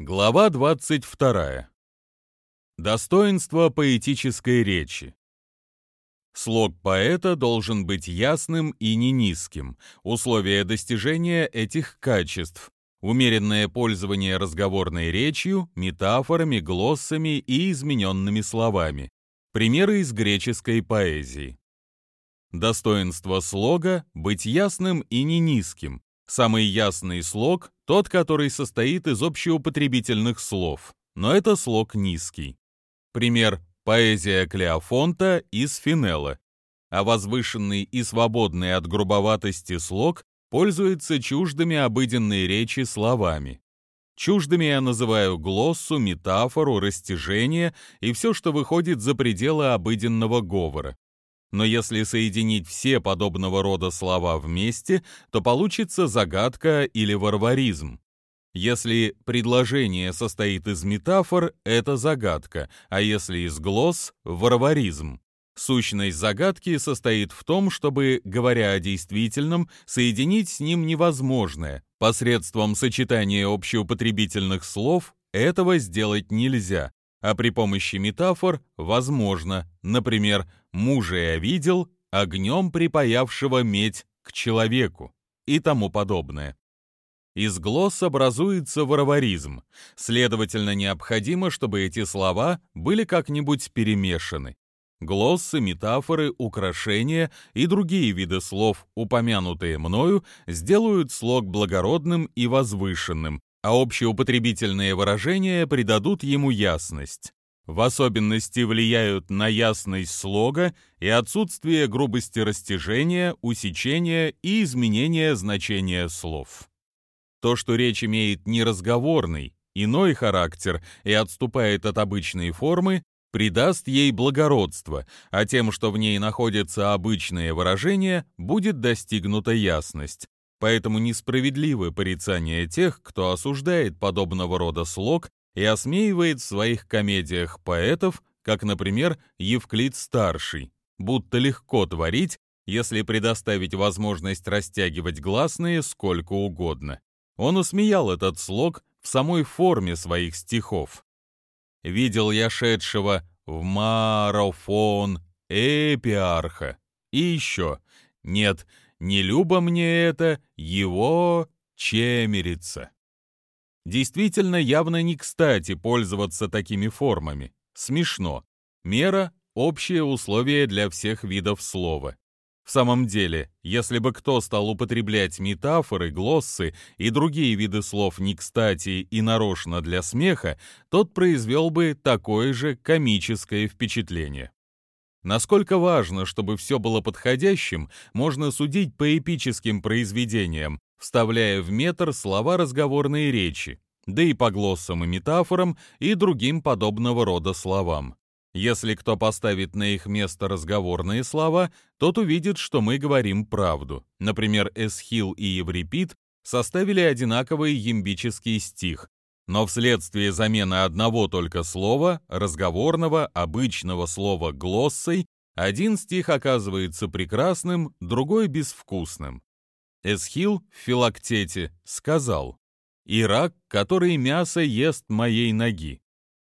Глава 22. Достоинство поэтической речи. Слог поэта должен быть ясным и не низким. Условия достижения этих качеств – умеренное пользование разговорной речью, метафорами, глоссами и измененными словами. Примеры из греческой поэзии. Достоинство слога – быть ясным и не низким, Самый ясный слог – тот, который состоит из общеупотребительных слов, но это слог низкий. Пример – поэзия Клеофонта из Финелла. А возвышенный и свободный от грубоватости слог пользуется чуждыми обыденной речи словами. Чуждыми я называю глоссу, метафору, растяжение и все, что выходит за пределы обыденного говора но если соединить все подобного рода слова вместе, то получится загадка или варваризм. Если предложение состоит из метафор, это загадка, а если из глосс — варваризм. Сущность загадки состоит в том, чтобы, говоря о действительном, соединить с ним невозможное. Посредством сочетания общеупотребительных слов этого сделать нельзя, а при помощи метафор возможно, например, «мужа я видел, огнем припаявшего медь к человеку» и тому подобное. Из глосс образуется варваризм, следовательно, необходимо, чтобы эти слова были как-нибудь перемешаны. Глоссы, метафоры, украшения и другие виды слов, упомянутые мною, сделают слог благородным и возвышенным, а общеупотребительные выражения придадут ему ясность. В особенности влияют на ясность слога и отсутствие грубости растяжения, усечения и изменения значения слов. То, что речь имеет неразговорный, иной характер и отступает от обычной формы, придаст ей благородство, а тем, что в ней находятся обычные выражения, будет достигнута ясность. Поэтому несправедливы порицания тех, кто осуждает подобного рода слог и осмеивает в своих комедиях поэтов, как, например, Евклид-старший, будто легко творить, если предоставить возможность растягивать гласные сколько угодно. Он усмеял этот слог в самой форме своих стихов. «Видел я шедшего в марафон эпиарха». И еще «Нет, не любо мне это, его чемерица. Действительно, явно не кстати пользоваться такими формами. Смешно. Мера – общее условие для всех видов слова. В самом деле, если бы кто стал употреблять метафоры, глоссы и другие виды слов не кстати и нарочно для смеха, тот произвел бы такое же комическое впечатление. Насколько важно, чтобы все было подходящим, можно судить по эпическим произведениям, вставляя в метр слова разговорной речи, да и по глоссам и метафорам и другим подобного рода словам. Если кто поставит на их место разговорные слова, тот увидит, что мы говорим правду. Например, Эсхил и Еврипид составили одинаковый ямбический стих, но вследствие замены одного только слова, разговорного, обычного слова глоссой, один стих оказывается прекрасным, другой безвкусным. Эсхил в Филактете сказал «Ирак, который мясо ест моей ноги».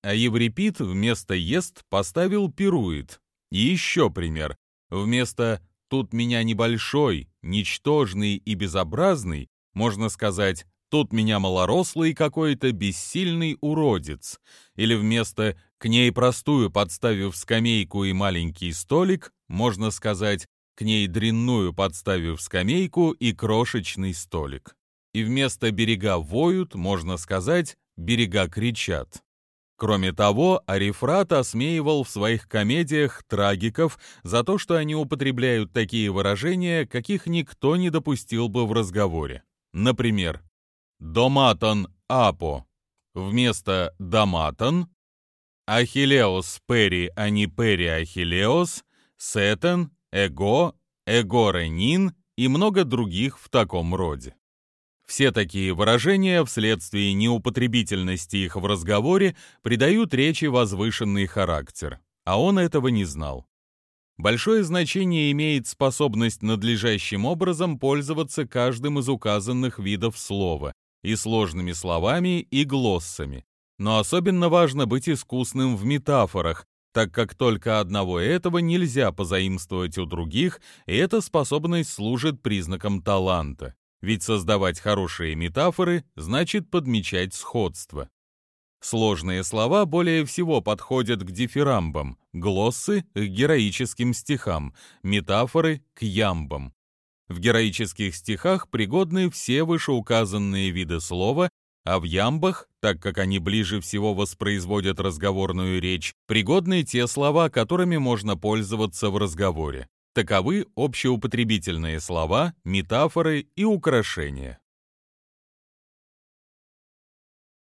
А Еврипид вместо «ест» поставил «пирует». И еще пример. Вместо «тут меня небольшой, ничтожный и безобразный» можно сказать Тут меня малорослый какой-то бессильный уродец. Или вместо «к ней простую подставив скамейку и маленький столик» можно сказать «к ней дрянную подставив скамейку и крошечный столик». И вместо «берега воют» можно сказать «берега кричат». Кроме того, Арифрат осмеивал в своих комедиях трагиков за то, что они употребляют такие выражения, каких никто не допустил бы в разговоре. Например, Доматон апо вместо доматон, Ахиллеос пери, а не пери Ахиллеос, Сетен, Эго, Эгоренин и много других в таком роде. Все такие выражения вследствие неупотребительности их в разговоре придают речи возвышенный характер, а он этого не знал. Большое значение имеет способность надлежащим образом пользоваться каждым из указанных видов слова, и сложными словами, и глоссами. Но особенно важно быть искусным в метафорах, так как только одного этого нельзя позаимствовать у других, и эта способность служит признаком таланта. Ведь создавать хорошие метафоры значит подмечать сходство. Сложные слова более всего подходят к дифирамбам, глоссы — к героическим стихам, метафоры — к ямбам. В героических стихах пригодны все вышеуказанные виды слова, а в ямбах, так как они ближе всего воспроизводят разговорную речь, пригодны те слова, которыми можно пользоваться в разговоре. Таковы общеупотребительные слова, метафоры и украшения.